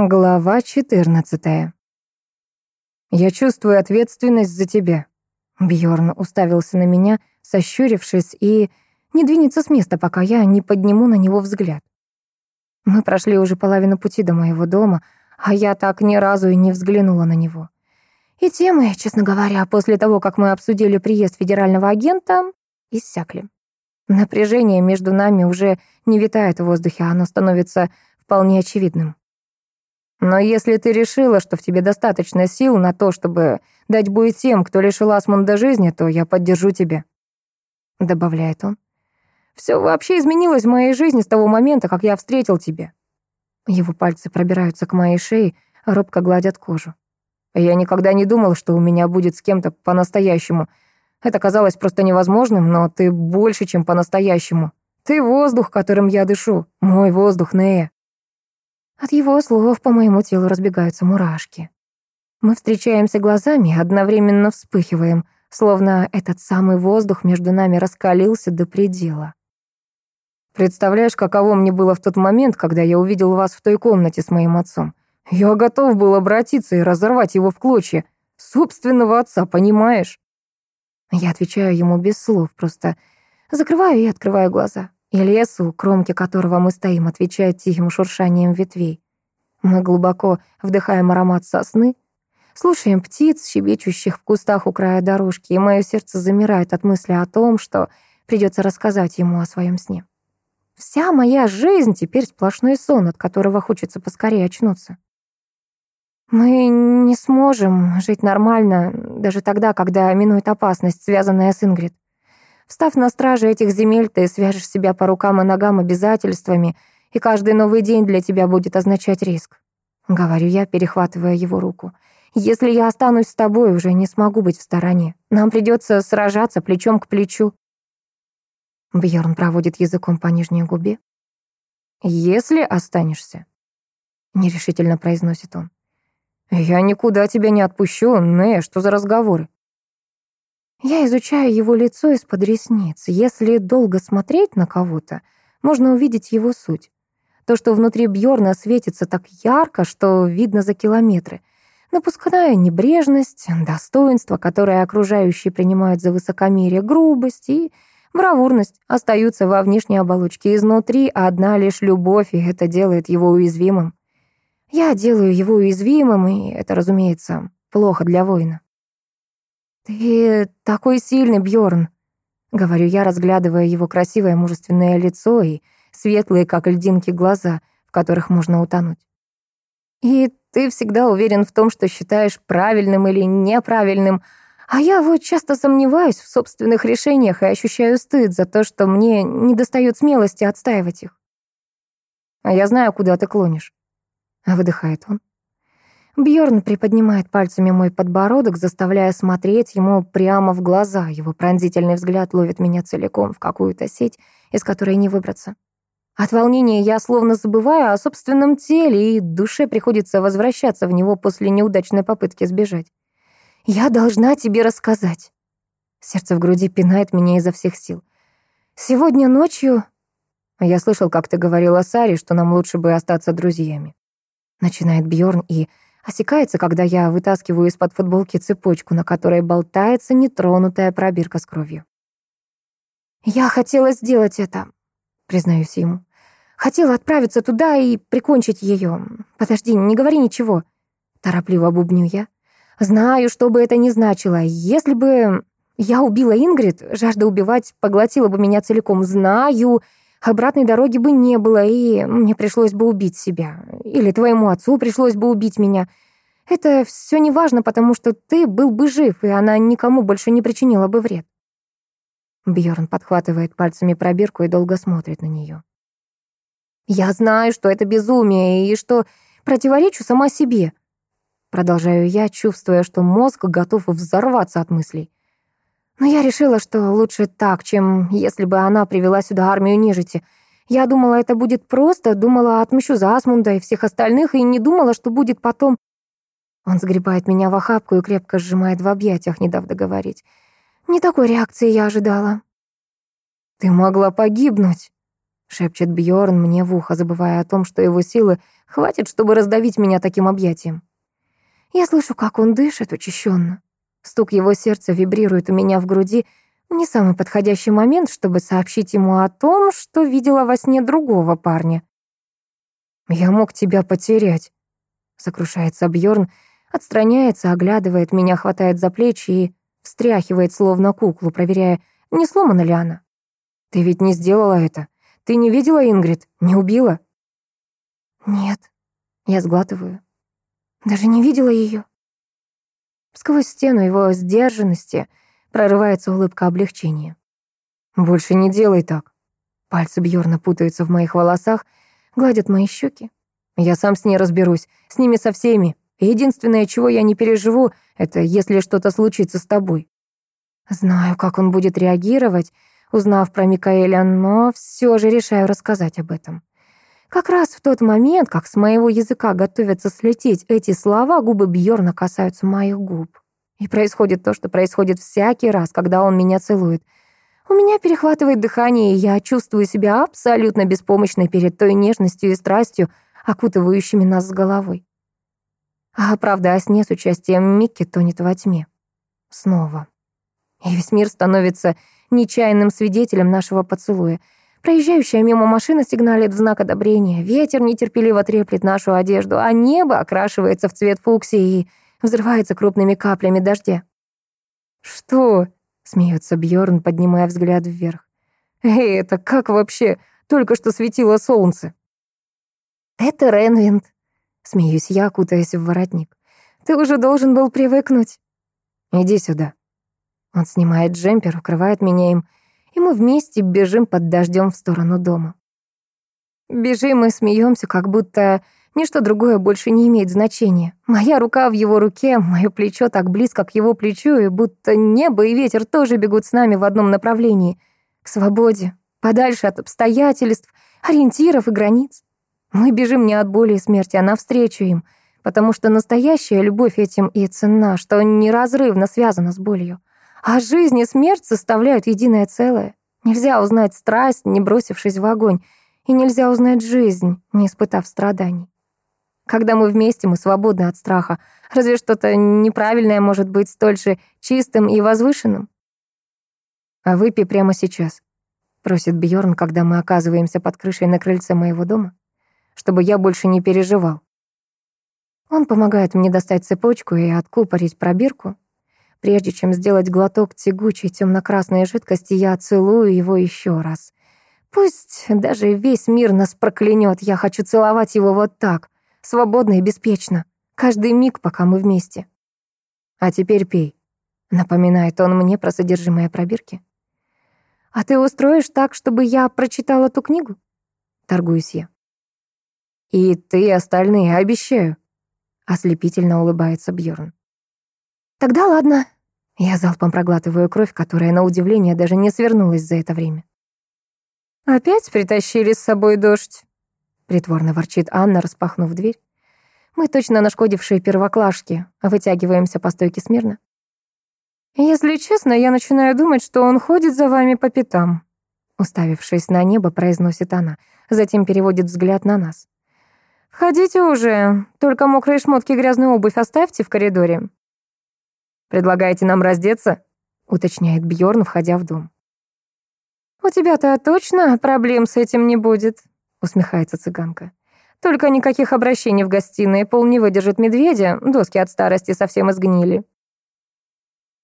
Глава 14. Я чувствую ответственность за тебя. Бьорн уставился на меня, сощурившись, и не двинется с места, пока я не подниму на него взгляд. Мы прошли уже половину пути до моего дома, а я так ни разу и не взглянула на него. И темы, честно говоря, после того, как мы обсудили приезд федерального агента, иссякли. Напряжение между нами уже не витает в воздухе, оно становится вполне очевидным. Но если ты решила, что в тебе достаточно сил на то, чтобы дать бой тем, кто лишил Асмунда жизни, то я поддержу тебя», — добавляет он. «Все вообще изменилось в моей жизни с того момента, как я встретил тебя». Его пальцы пробираются к моей шее, робко гладят кожу. Я никогда не думал, что у меня будет с кем-то по-настоящему. Это казалось просто невозможным, но ты больше, чем по-настоящему. Ты воздух, которым я дышу. Мой воздух, Нея. От его слов по моему телу разбегаются мурашки. Мы встречаемся глазами, одновременно вспыхиваем, словно этот самый воздух между нами раскалился до предела. Представляешь, каково мне было в тот момент, когда я увидел вас в той комнате с моим отцом? Я готов был обратиться и разорвать его в клочья. Собственного отца, понимаешь? Я отвечаю ему без слов, просто закрываю и открываю глаза. И лес, у кромки которого мы стоим, отвечает тихим шуршанием ветвей. Мы глубоко вдыхаем аромат сосны, слушаем птиц, щебечущих в кустах у края дорожки, и мое сердце замирает от мысли о том, что придется рассказать ему о своем сне. Вся моя жизнь теперь сплошной сон, от которого хочется поскорее очнуться. Мы не сможем жить нормально даже тогда, когда минует опасность, связанная с Ингрид. Встав на страже этих земель, ты свяжешь себя по рукам и ногам обязательствами, и каждый новый день для тебя будет означать риск. Говорю я, перехватывая его руку. Если я останусь с тобой, уже не смогу быть в стороне. Нам придется сражаться плечом к плечу. Бьорн проводит языком по нижней губе. «Если останешься», — нерешительно произносит он. «Я никуда тебя не отпущу, Не, что за разговоры?» Я изучаю его лицо из-под ресниц. Если долго смотреть на кого-то, можно увидеть его суть. То, что внутри Бьорна светится так ярко, что видно за километры. Напускная небрежность, достоинство, которое окружающие принимают за высокомерие, грубость и бравурность остаются во внешней оболочке. Изнутри одна лишь любовь, и это делает его уязвимым. Я делаю его уязвимым, и это, разумеется, плохо для воина. «Ты такой сильный, Бьорн, говорю я, разглядывая его красивое мужественное лицо и светлые, как льдинки, глаза, в которых можно утонуть. «И ты всегда уверен в том, что считаешь правильным или неправильным, а я вот часто сомневаюсь в собственных решениях и ощущаю стыд за то, что мне не достает смелости отстаивать их. А я знаю, куда ты клонишь. Выдыхает он. Бьорн приподнимает пальцами мой подбородок, заставляя смотреть ему прямо в глаза. Его пронзительный взгляд ловит меня целиком в какую-то сеть, из которой не выбраться. От волнения я словно забываю о собственном теле, и душе приходится возвращаться в него после неудачной попытки сбежать. «Я должна тебе рассказать». Сердце в груди пинает меня изо всех сил. «Сегодня ночью...» «Я слышал, как ты говорила Саре, что нам лучше бы остаться друзьями». Начинает Бьорн и Осекается, когда я вытаскиваю из-под футболки цепочку, на которой болтается нетронутая пробирка с кровью. «Я хотела сделать это», — признаюсь ему. «Хотела отправиться туда и прикончить ее. Подожди, не говори ничего», — торопливо бубню я. «Знаю, что бы это ни значило. Если бы я убила Ингрид, жажда убивать поглотила бы меня целиком. Знаю, Обратной дороги бы не было, и мне пришлось бы убить себя. Или твоему отцу пришлось бы убить меня. Это все не важно, потому что ты был бы жив, и она никому больше не причинила бы вред. Бьорн подхватывает пальцами пробирку и долго смотрит на нее. «Я знаю, что это безумие, и что противоречу сама себе», продолжаю я, чувствуя, что мозг готов взорваться от мыслей. Но я решила, что лучше так, чем если бы она привела сюда армию нежити. Я думала, это будет просто, думала, отмщу за Асмунда и всех остальных, и не думала, что будет потом. Он сгребает меня в охапку и крепко сжимает в объятиях, не дав договорить. Не такой реакции я ожидала. «Ты могла погибнуть», шепчет Бьорн мне в ухо, забывая о том, что его силы хватит, чтобы раздавить меня таким объятием. Я слышу, как он дышит учащенно. Стук его сердца вибрирует у меня в груди. Не самый подходящий момент, чтобы сообщить ему о том, что видела во сне другого парня. «Я мог тебя потерять», — сокрушается Бьорн, отстраняется, оглядывает меня, хватает за плечи и встряхивает, словно куклу, проверяя, не сломана ли она. «Ты ведь не сделала это. Ты не видела Ингрид? Не убила?» «Нет», — я сглатываю. «Даже не видела ее. Сквозь стену его сдержанности прорывается улыбка облегчения. «Больше не делай так». Пальцы Бьорна путаются в моих волосах, гладят мои щеки. Я сам с ней разберусь, с ними со всеми. Единственное, чего я не переживу, это если что-то случится с тобой. Знаю, как он будет реагировать, узнав про Микаэля, но все же решаю рассказать об этом. Как раз в тот момент, как с моего языка готовятся слететь эти слова, губы Бьорна касаются моих губ. И происходит то, что происходит всякий раз, когда он меня целует. У меня перехватывает дыхание, и я чувствую себя абсолютно беспомощной перед той нежностью и страстью, окутывающими нас с головой. А правда о сне с участием Микки тонет во тьме. Снова. И весь мир становится нечаянным свидетелем нашего поцелуя — Проезжающая мимо машина сигналит в знак одобрения. Ветер нетерпеливо треплет нашу одежду, а небо окрашивается в цвет фуксии и взрывается крупными каплями дождя. «Что?» — смеется Бьорн, поднимая взгляд вверх. «Эй, это как вообще? Только что светило солнце». «Это Ренвинд», — смеюсь я, кутаясь в воротник. «Ты уже должен был привыкнуть». «Иди сюда». Он снимает джемпер, укрывает меня им, и мы вместе бежим под дождем в сторону дома. Бежим и смеемся, как будто ничто другое больше не имеет значения. Моя рука в его руке, мое плечо так близко к его плечу, и будто небо и ветер тоже бегут с нами в одном направлении. К свободе, подальше от обстоятельств, ориентиров и границ. Мы бежим не от боли и смерти, а навстречу им, потому что настоящая любовь этим и цена, что неразрывно связана с болью. А жизнь и смерть составляют единое целое. Нельзя узнать страсть, не бросившись в огонь, и нельзя узнать жизнь, не испытав страданий. Когда мы вместе, мы свободны от страха. Разве что-то неправильное может быть столь же чистым и возвышенным? А выпей прямо сейчас, просит Бьорн, когда мы оказываемся под крышей на крыльце моего дома, чтобы я больше не переживал. Он помогает мне достать цепочку и откупорить пробирку, Прежде чем сделать глоток тягучей темно-красной жидкости, я целую его еще раз. Пусть даже весь мир нас проклянет, я хочу целовать его вот так, свободно и беспечно, каждый миг, пока мы вместе. А теперь пей, напоминает он мне про содержимое пробирки. А ты устроишь так, чтобы я прочитала эту книгу? Торгуюсь я. И ты и остальные, обещаю. Ослепительно улыбается Бьорн. Тогда ладно. Я залпом проглатываю кровь, которая, на удивление, даже не свернулась за это время. «Опять притащили с собой дождь?» Притворно ворчит Анна, распахнув дверь. Мы точно нашкодившие первоклашки, вытягиваемся по стойке смирно. «Если честно, я начинаю думать, что он ходит за вами по пятам», уставившись на небо, произносит она, затем переводит взгляд на нас. «Входите уже, только мокрые шмотки и грязную обувь оставьте в коридоре. «Предлагаете нам раздеться?» — уточняет Бьорн, входя в дом. «У тебя-то точно проблем с этим не будет?» — усмехается цыганка. «Только никаких обращений в гостиной, пол не выдержит медведя, доски от старости совсем изгнили.